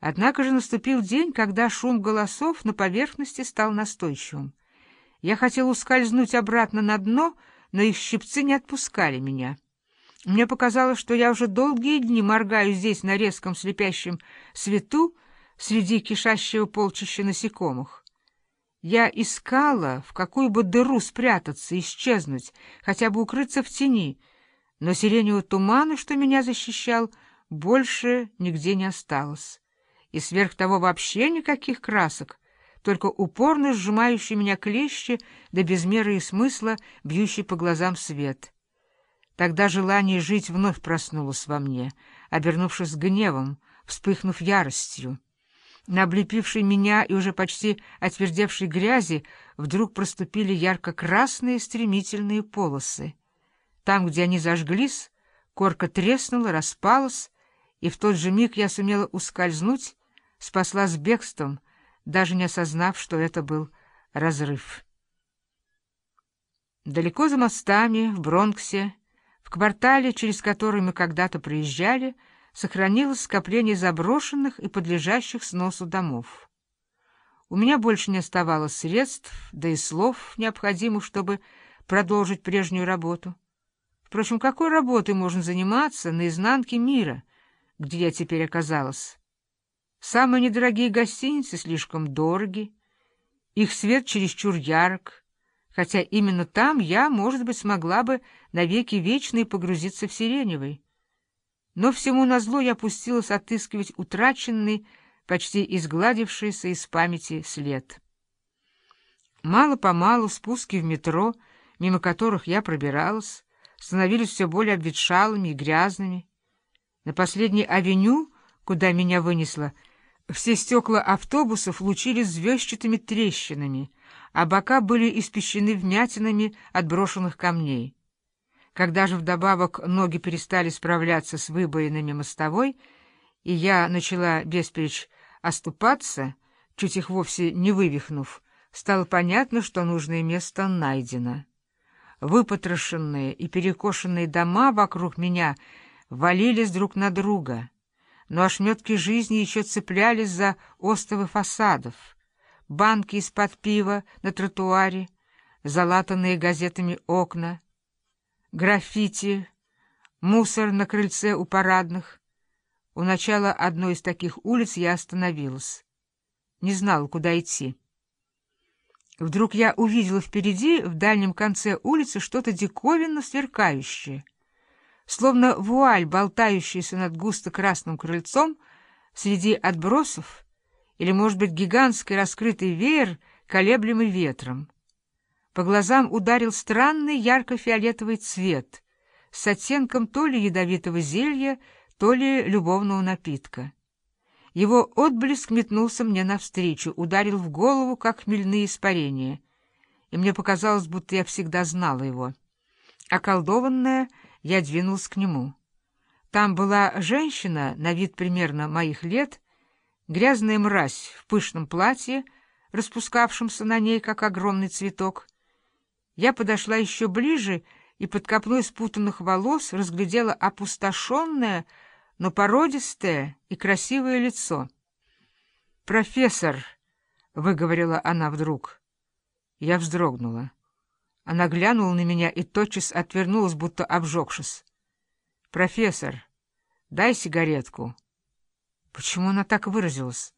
Однако же наступил день, когда шум голосов на поверхности стал настойчивым. Я хотел ускользнуть обратно на дно, но их щипцы не отпускали меня. Мне показалось, что я уже долгие дни моргаю здесь на резком слепящем свету среди кишащего полчища насекомых. Я искала, в какую бы дыру спрятаться, исчезнуть, хотя бы укрыться в тени, но сиреневого тумана, что меня защищал, больше нигде не осталось. И сверх того вообще никаких красок, только упорно сжимающие меня клещи до безмеры и смысла, бьющий по глазам свет. Тогда желание жить вновь проснулось во мне, обернувшись гневом, вспыхнув яростью. На облепившей меня и уже почти отвердевшей грязи вдруг проступили ярко-красные стремительные полосы. Там, где они зажглись, корка треснула, распалась, и в тот же миг я сумела ускользнуть, спаслась бегством, даже не осознав, что это был разрыв. Далеко за мостами, в Бронксе, в квартале, через который мы когда-то проезжали, сохранилось скопление заброшенных и подлежащих сносу домов. У меня больше не оставалось средств, да и слов, необходимых, чтобы продолжить прежнюю работу. Впрочем, какой работой можно заниматься на изнанке мира, где я теперь оказалась? Самые недорогие гостиницы слишком дороги, их свет чересчур ярок, хотя именно там я, может быть, смогла бы навеки вечные погрузиться в сиреневый. Но всему назло я пустилась отыскивать утраченный, почти изгладившийся из памяти след. Мало-помалу спуски в метро, мимо которых я пробиралась, становились все более обветшалыми и грязными. На последней авеню, куда меня вынесло, все стекла автобусов лучились звездчатыми трещинами, а бока были испещены вмятинами от брошенных камней. Когда же вдобавок ноги перестали справляться с выбоинами мостовой, и я начала бесперечь оступаться, чуть их вовсе не вывихнув, стало понятно, что нужное место найдено. Выпотрошенные и перекошенные дома вокруг меня валились друг на друга, но ошметки жизни еще цеплялись за остовы фасадов, банки из-под пива на тротуаре, залатанные газетами окна, граффити, мусор на крыльце у парадных. У начала одной из таких улиц я остановилась. Не знала, куда идти. Вдруг я увидела впереди, в дальнем конце улицы, что-то диковинно сверкающее. Словно вуаль, болтающаяся над густо-красным крыльцом, среди отбросов, или, может быть, гигантский раскрытый веер, колеблемый ветром. По глазам ударил странный ярко-фиолетовый цвет с оттенком то ли ядовитого зелья, то ли любовного напитка. Его отблеск метнулся мне навстречу, ударил в голову, как хмельные испарения, и мне показалось, будто я всегда знала его. Околдованная, я двинулась к нему. Там была женщина, на вид примерно моих лет, грязная мразь в пышном платье, распускавшемся на ней, как огромный цветок. Я подошла еще ближе и под копной спутанных волос разглядела опустошенное, но породистое и красивое лицо. «Профессор!» — выговорила она вдруг. Я вздрогнула. Она глянула на меня и тотчас отвернулась, будто обжегшись. «Профессор, дай сигаретку». Почему она так выразилась?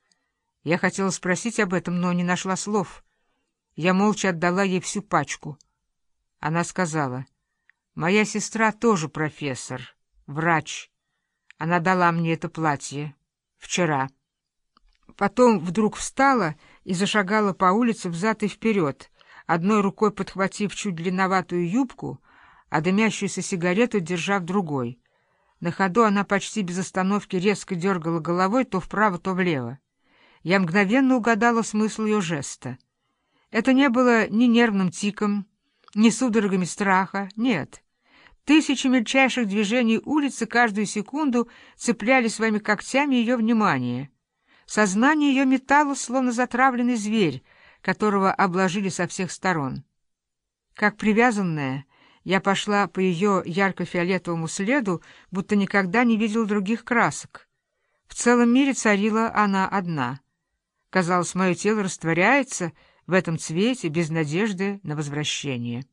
Я хотела спросить об этом, но не нашла слов. Я молча отдала ей всю пачку. Она сказала, «Моя сестра тоже профессор, врач». Она дала мне это платье. Вчера. Потом вдруг встала и зашагала по улице взад и вперед, одной рукой подхватив чуть длинноватую юбку, а дымящуюся сигарету держа в другой. На ходу она почти без остановки резко дергала головой то вправо, то влево. Я мгновенно угадала смысл ее жеста. Это не было ни нервным тиком, ни судорогами страха, нет — Тысячи мельчайших движений улицы каждую секунду цепляли своими когтями ее внимание. Сознание ее метало, словно затравленный зверь, которого обложили со всех сторон. Как привязанная, я пошла по ее ярко-фиолетовому следу, будто никогда не видел других красок. В целом мире царила она одна. Казалось, мое тело растворяется в этом цвете без надежды на возвращение.